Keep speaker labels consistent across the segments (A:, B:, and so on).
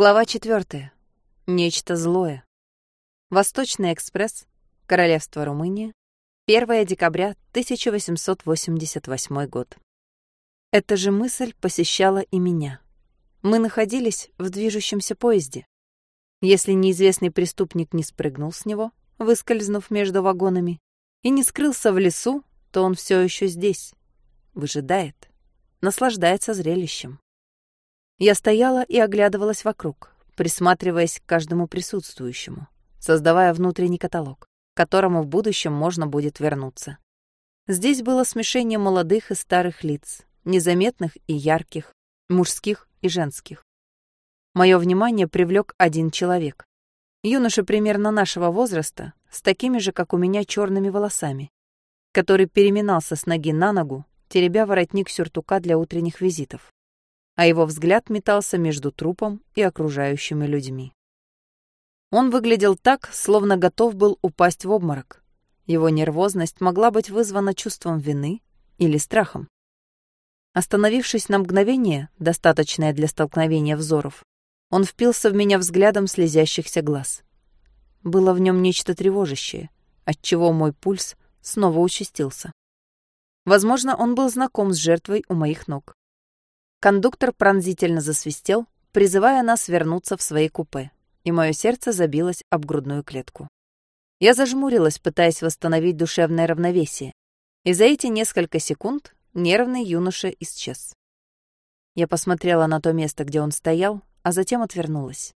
A: Глава четвертая. Нечто злое. Восточный экспресс. Королевство Румыния. 1 декабря 1888 год. Эта же мысль посещала и меня. Мы находились в движущемся поезде. Если неизвестный преступник не спрыгнул с него, выскользнув между вагонами, и не скрылся в лесу, то он все еще здесь, выжидает, наслаждается зрелищем. Я стояла и оглядывалась вокруг, присматриваясь к каждому присутствующему, создавая внутренний каталог, к которому в будущем можно будет вернуться. Здесь было смешение молодых и старых лиц, незаметных и ярких, мужских и женских. Мое внимание привлек один человек. Юноша примерно нашего возраста, с такими же, как у меня, черными волосами, который переминался с ноги на ногу, теребя воротник сюртука для утренних визитов а его взгляд метался между трупом и окружающими людьми. Он выглядел так, словно готов был упасть в обморок. Его нервозность могла быть вызвана чувством вины или страхом. Остановившись на мгновение, достаточное для столкновения взоров, он впился в меня взглядом слезящихся глаз. Было в нем нечто тревожащее, отчего мой пульс снова участился. Возможно, он был знаком с жертвой у моих ног. Кондуктор пронзительно засвистел, призывая нас вернуться в свои купе, и мое сердце забилось об грудную клетку. Я зажмурилась, пытаясь восстановить душевное равновесие, и за эти несколько секунд нервный юноша исчез. Я посмотрела на то место, где он стоял, а затем отвернулась.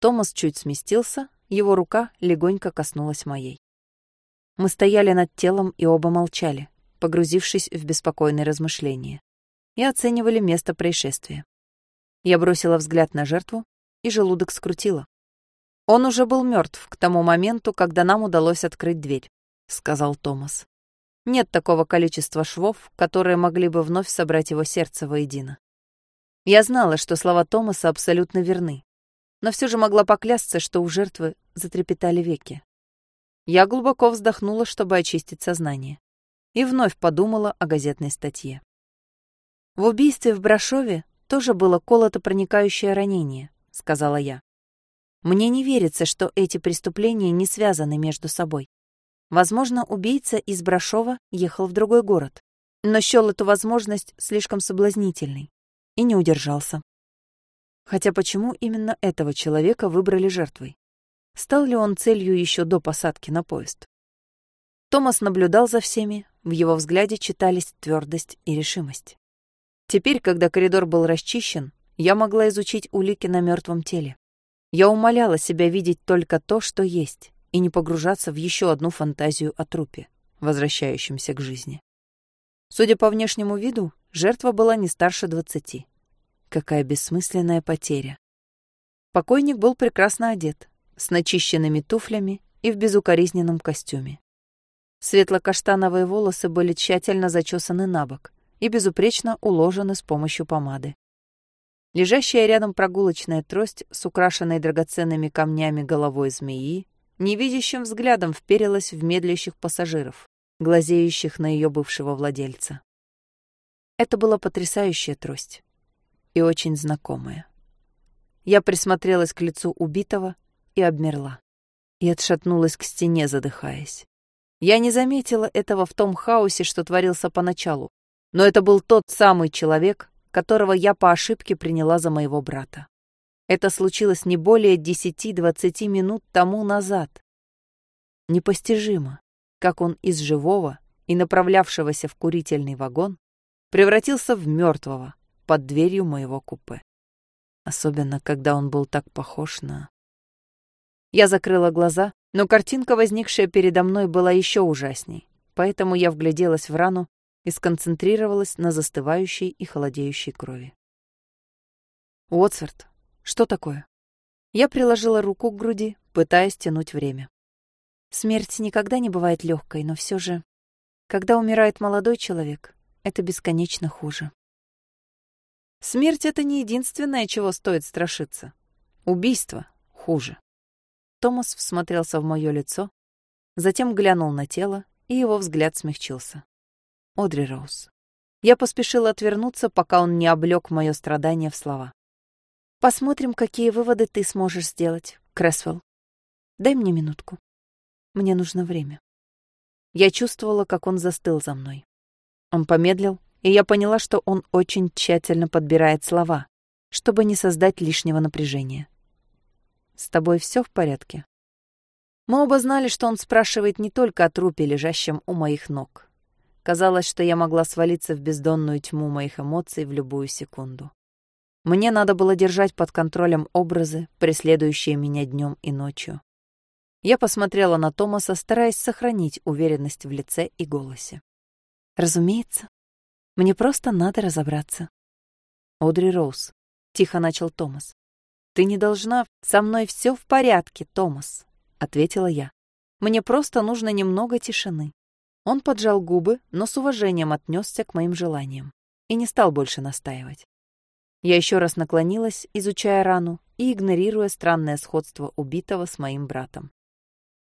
A: Томас чуть сместился, его рука легонько коснулась моей. Мы стояли над телом и оба молчали, погрузившись в беспокойные размышления и оценивали место происшествия. Я бросила взгляд на жертву, и желудок скрутило. «Он уже был мертв к тому моменту, когда нам удалось открыть дверь», — сказал Томас. «Нет такого количества швов, которые могли бы вновь собрать его сердце воедино». Я знала, что слова Томаса абсолютно верны, но все же могла поклясться, что у жертвы затрепетали веки. Я глубоко вздохнула, чтобы очистить сознание, и вновь подумала о газетной статье. В убийстве в Брашове тоже было колото-проникающее ранение, сказала я. Мне не верится, что эти преступления не связаны между собой. Возможно, убийца из Брашова ехал в другой город, но счёл эту возможность слишком соблазнительной и не удержался. Хотя почему именно этого человека выбрали жертвой? Стал ли он целью еще до посадки на поезд? Томас наблюдал за всеми, в его взгляде читались твердость и решимость. Теперь, когда коридор был расчищен, я могла изучить улики на мертвом теле. Я умоляла себя видеть только то, что есть, и не погружаться в еще одну фантазию о трупе, возвращающемся к жизни. Судя по внешнему виду, жертва была не старше двадцати. Какая бессмысленная потеря. Покойник был прекрасно одет, с начищенными туфлями и в безукоризненном костюме. Светло-каштановые волосы были тщательно зачесаны на бок, и безупречно уложены с помощью помады. Лежащая рядом прогулочная трость с украшенной драгоценными камнями головой змеи невидящим взглядом вперилась в медлящих пассажиров, глазеющих на ее бывшего владельца. Это была потрясающая трость и очень знакомая. Я присмотрелась к лицу убитого и обмерла, и отшатнулась к стене, задыхаясь. Я не заметила этого в том хаосе, что творился поначалу, но это был тот самый человек, которого я по ошибке приняла за моего брата. Это случилось не более 10-20 минут тому назад. Непостижимо, как он из живого и направлявшегося в курительный вагон превратился в мертвого под дверью моего купе. Особенно, когда он был так похож на... Я закрыла глаза, но картинка, возникшая передо мной, была еще ужасней, поэтому я вгляделась в рану и сконцентрировалась на застывающей и холодеющей крови. «Уотсворт, что такое?» Я приложила руку к груди, пытаясь тянуть время. Смерть никогда не бывает легкой, но все же, когда умирает молодой человек, это бесконечно хуже. Смерть — это не единственное, чего стоит страшиться. Убийство хуже. Томас всмотрелся в мое лицо, затем глянул на тело, и его взгляд смягчился. Одри Роуз. Я поспешила отвернуться, пока он не облёк моё страдание в слова. Посмотрим, какие выводы ты сможешь сделать, Кресвелл. Дай мне минутку. Мне нужно время. Я чувствовала, как он застыл за мной. Он помедлил, и я поняла, что он очень тщательно подбирает слова, чтобы не создать лишнего напряжения. «С тобой все в порядке?» Мы оба знали, что он спрашивает не только о трупе, лежащем у моих ног. Казалось, что я могла свалиться в бездонную тьму моих эмоций в любую секунду. Мне надо было держать под контролем образы, преследующие меня днем и ночью. Я посмотрела на Томаса, стараясь сохранить уверенность в лице и голосе. «Разумеется. Мне просто надо разобраться». «Одри Роуз», — тихо начал Томас. «Ты не должна... Со мной все в порядке, Томас», — ответила я. «Мне просто нужно немного тишины». Он поджал губы, но с уважением отнесся к моим желаниям и не стал больше настаивать. Я еще раз наклонилась, изучая рану и игнорируя странное сходство убитого с моим братом.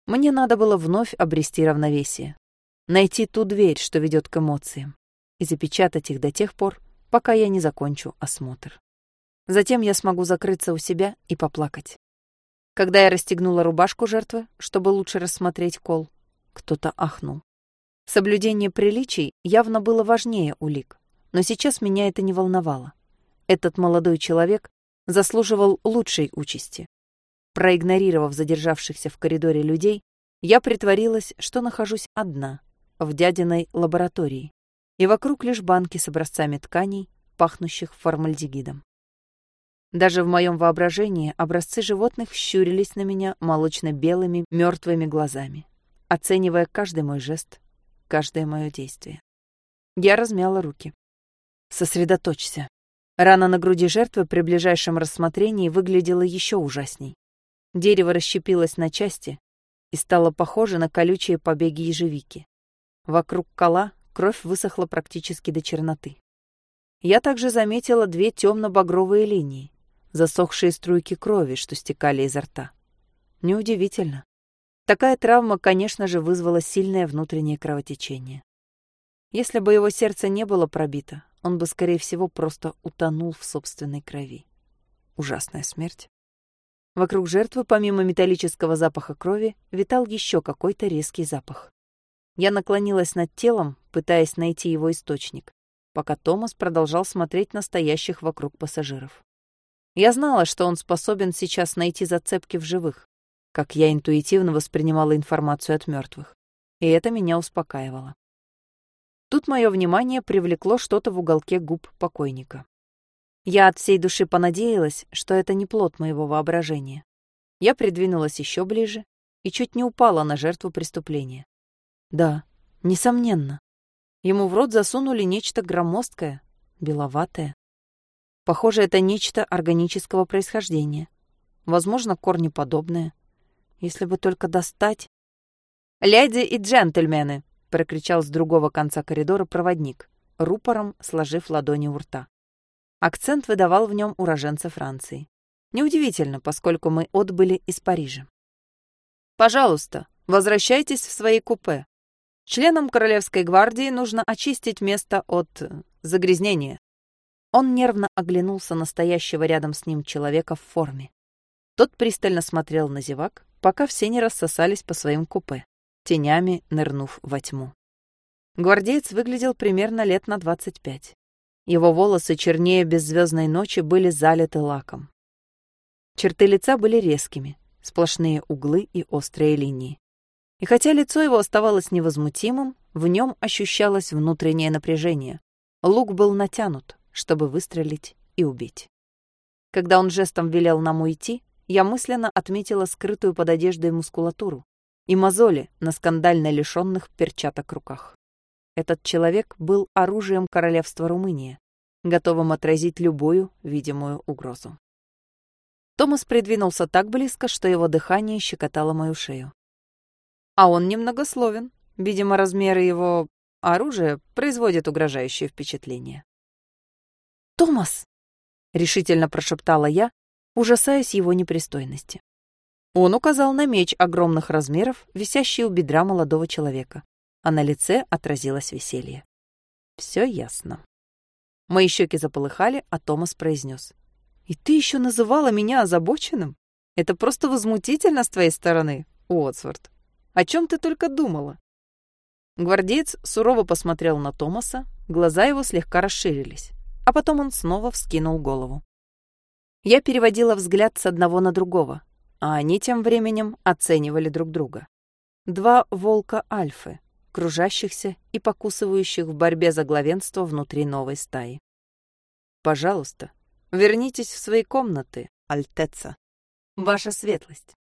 A: Мне надо было вновь обрести равновесие, найти ту дверь, что ведет к эмоциям, и запечатать их до тех пор, пока я не закончу осмотр. Затем я смогу закрыться у себя и поплакать. Когда я расстегнула рубашку жертвы, чтобы лучше рассмотреть кол, кто-то ахнул. Соблюдение приличий явно было важнее улик, но сейчас меня это не волновало. Этот молодой человек заслуживал лучшей участи. Проигнорировав задержавшихся в коридоре людей, я притворилась, что нахожусь одна, в дядиной лаборатории, и вокруг лишь банки с образцами тканей, пахнущих формальдегидом. Даже в моем воображении образцы животных щурились на меня молочно-белыми мертвыми глазами, оценивая каждый мой жест, каждое мое действие. Я размяла руки. Сосредоточься. Рана на груди жертвы при ближайшем рассмотрении выглядела еще ужасней. Дерево расщепилось на части и стало похоже на колючие побеги ежевики. Вокруг кола кровь высохла практически до черноты. Я также заметила две темно-багровые линии, засохшие струйки крови, что стекали изо рта. Неудивительно. Такая травма, конечно же, вызвала сильное внутреннее кровотечение. Если бы его сердце не было пробито, он бы, скорее всего, просто утонул в собственной крови. Ужасная смерть. Вокруг жертвы, помимо металлического запаха крови, витал еще какой-то резкий запах. Я наклонилась над телом, пытаясь найти его источник, пока Томас продолжал смотреть на стоящих вокруг пассажиров. Я знала, что он способен сейчас найти зацепки в живых, как я интуитивно воспринимала информацию от мертвых, и это меня успокаивало. Тут мое внимание привлекло что-то в уголке губ покойника. Я от всей души понадеялась, что это не плод моего воображения. Я придвинулась еще ближе и чуть не упала на жертву преступления. Да, несомненно. Ему в рот засунули нечто громоздкое, беловатое. Похоже, это нечто органического происхождения. Возможно, корнеподобное. Если бы только достать... «Леди и джентльмены!» — прокричал с другого конца коридора проводник, рупором сложив ладони у рта. Акцент выдавал в нем уроженца Франции. Неудивительно, поскольку мы отбыли из Парижа. «Пожалуйста, возвращайтесь в свои купе. Членам Королевской гвардии нужно очистить место от э, загрязнения». Он нервно оглянулся на стоящего рядом с ним человека в форме. Тот пристально смотрел на зевак, пока все не рассосались по своим купе, тенями нырнув во тьму. Гвардеец выглядел примерно лет на двадцать пять. Его волосы чернее беззвездной ночи были залиты лаком. Черты лица были резкими, сплошные углы и острые линии. И хотя лицо его оставалось невозмутимым, в нем ощущалось внутреннее напряжение. Лук был натянут, чтобы выстрелить и убить. Когда он жестом велел нам уйти, я мысленно отметила скрытую под одеждой мускулатуру и мозоли на скандально лишенных перчаток руках. Этот человек был оружием королевства Румыния, готовым отразить любую видимую угрозу. Томас придвинулся так близко, что его дыхание щекотало мою шею. А он немногословен. Видимо, размеры его оружия производят угрожающее впечатление. «Томас!» — решительно прошептала я, ужасаясь его непристойности. Он указал на меч огромных размеров, висящий у бедра молодого человека а на лице отразилось веселье. Все ясно. Мои щеки заполыхали, а Томас произнес. И ты еще называла меня озабоченным? Это просто возмутительно с твоей стороны, Уотсворт. О чем ты только думала?» Гвардеец сурово посмотрел на Томаса, глаза его слегка расширились, а потом он снова вскинул голову. Я переводила взгляд с одного на другого, а они тем временем оценивали друг друга. Два волка альфы, кружащихся и покусывающих в борьбе за главенство внутри новой стаи. «Пожалуйста, вернитесь в свои комнаты, Альтеца. Ваша светлость».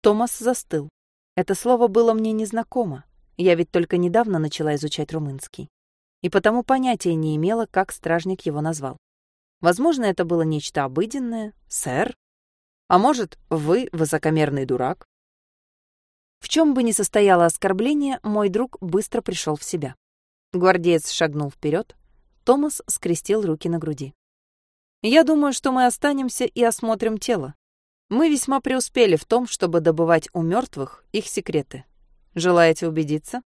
A: Томас застыл. Это слово было мне незнакомо. Я ведь только недавно начала изучать румынский. И потому понятия не имела, как стражник его назвал. Возможно, это было нечто обыденное, сэр. А может, вы высокомерный дурак? В чем бы ни состояло оскорбление, мой друг быстро пришел в себя. Гвардеец шагнул вперед. Томас скрестил руки на груди. «Я думаю, что мы останемся и осмотрим тело. Мы весьма преуспели в том, чтобы добывать у мертвых их секреты. Желаете убедиться?»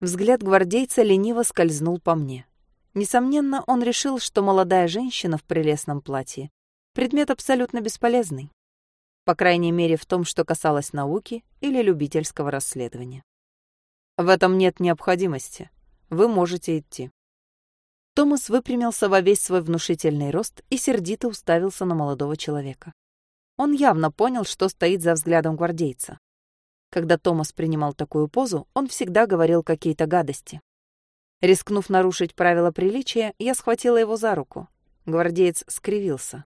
A: Взгляд гвардейца лениво скользнул по мне. Несомненно, он решил, что молодая женщина в прелестном платье — предмет абсолютно бесполезный по крайней мере в том, что касалось науки или любительского расследования. В этом нет необходимости. Вы можете идти. Томас выпрямился во весь свой внушительный рост и сердито уставился на молодого человека. Он явно понял, что стоит за взглядом гвардейца. Когда Томас принимал такую позу, он всегда говорил какие-то гадости. Рискнув нарушить правила приличия, я схватила его за руку. Гвардеец скривился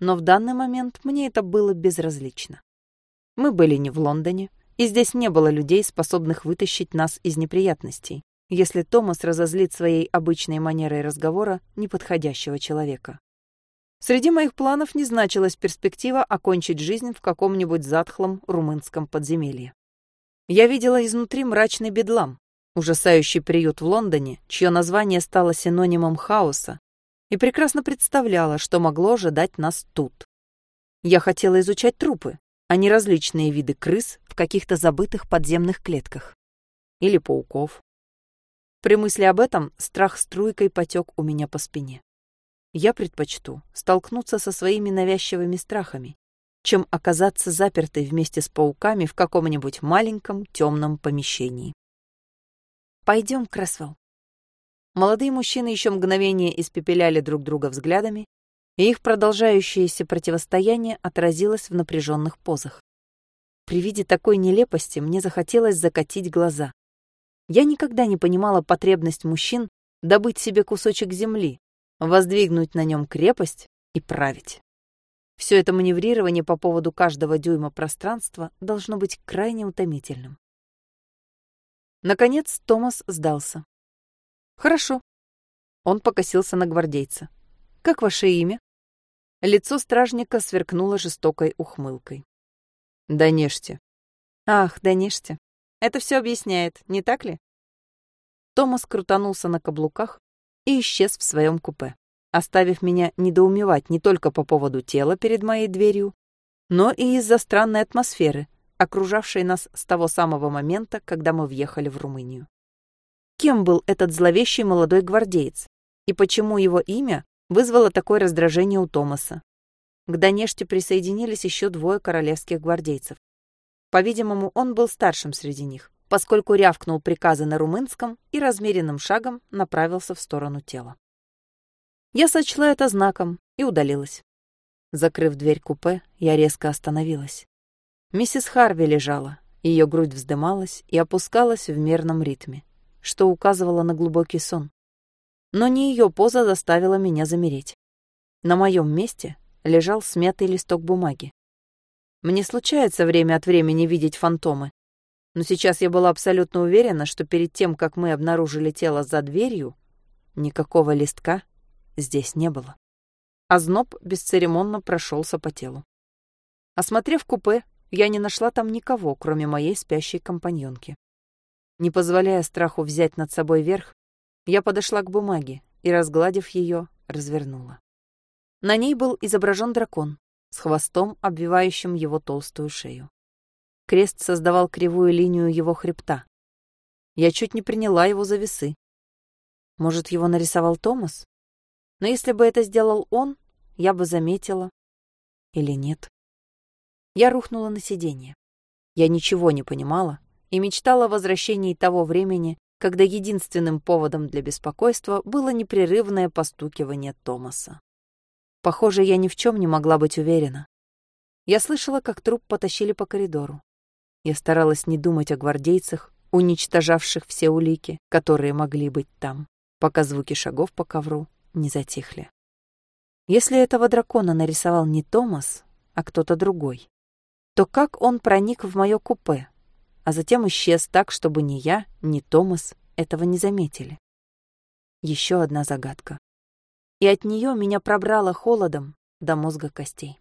A: но в данный момент мне это было безразлично. Мы были не в Лондоне, и здесь не было людей, способных вытащить нас из неприятностей, если Томас разозлит своей обычной манерой разговора неподходящего человека. Среди моих планов не значилась перспектива окончить жизнь в каком-нибудь затхлом румынском подземелье. Я видела изнутри мрачный бедлам, ужасающий приют в Лондоне, чье название стало синонимом хаоса и прекрасно представляла, что могло ожидать нас тут. Я хотела изучать трупы, а не различные виды крыс в каких-то забытых подземных клетках. Или пауков. При мысли об этом страх струйкой потек у меня по спине. Я предпочту столкнуться со своими навязчивыми страхами, чем оказаться запертой вместе с пауками в каком-нибудь маленьком темном помещении. «Пойдем, Кресвелл», Молодые мужчины еще мгновение испепеляли друг друга взглядами, и их продолжающееся противостояние отразилось в напряженных позах. При виде такой нелепости мне захотелось закатить глаза. Я никогда не понимала потребность мужчин добыть себе кусочек земли, воздвигнуть на нем крепость и править. Все это маневрирование по поводу каждого дюйма пространства должно быть крайне утомительным. Наконец Томас сдался. «Хорошо». Он покосился на гвардейца. «Как ваше имя?» Лицо стражника сверкнуло жестокой ухмылкой. «Донежьте». «Ах, Донежьте. Это все объясняет, не так ли?» Томас крутанулся на каблуках и исчез в своем купе, оставив меня недоумевать не только по поводу тела перед моей дверью, но и из-за странной атмосферы, окружавшей нас с того самого момента, когда мы въехали в Румынию. Кем был этот зловещий молодой гвардеец? И почему его имя вызвало такое раздражение у Томаса? К Донеште присоединились еще двое королевских гвардейцев. По-видимому, он был старшим среди них, поскольку рявкнул приказы на румынском и размеренным шагом направился в сторону тела. Я сочла это знаком и удалилась. Закрыв дверь купе, я резко остановилась. Миссис Харви лежала, ее грудь вздымалась и опускалась в мерном ритме что указывало на глубокий сон. Но не ее поза заставила меня замереть. На моем месте лежал смятый листок бумаги. Мне случается время от времени видеть фантомы, но сейчас я была абсолютно уверена, что перед тем, как мы обнаружили тело за дверью, никакого листка здесь не было. А зноб бесцеремонно прошелся по телу. Осмотрев купе, я не нашла там никого, кроме моей спящей компаньонки. Не позволяя страху взять над собой верх, я подошла к бумаге и, разгладив ее, развернула. На ней был изображен дракон с хвостом, обвивающим его толстую шею. Крест создавал кривую линию его хребта. Я чуть не приняла его за весы. Может, его нарисовал Томас? Но если бы это сделал он, я бы заметила. Или нет? Я рухнула на сиденье. Я ничего не понимала и мечтала о возвращении того времени, когда единственным поводом для беспокойства было непрерывное постукивание Томаса. Похоже, я ни в чем не могла быть уверена. Я слышала, как труп потащили по коридору. Я старалась не думать о гвардейцах, уничтожавших все улики, которые могли быть там, пока звуки шагов по ковру не затихли. Если этого дракона нарисовал не Томас, а кто-то другой, то как он проник в мое купе, а затем исчез так, чтобы ни я, ни Томас этого не заметили? Еще одна загадка. И от нее меня пробрало холодом до мозга костей.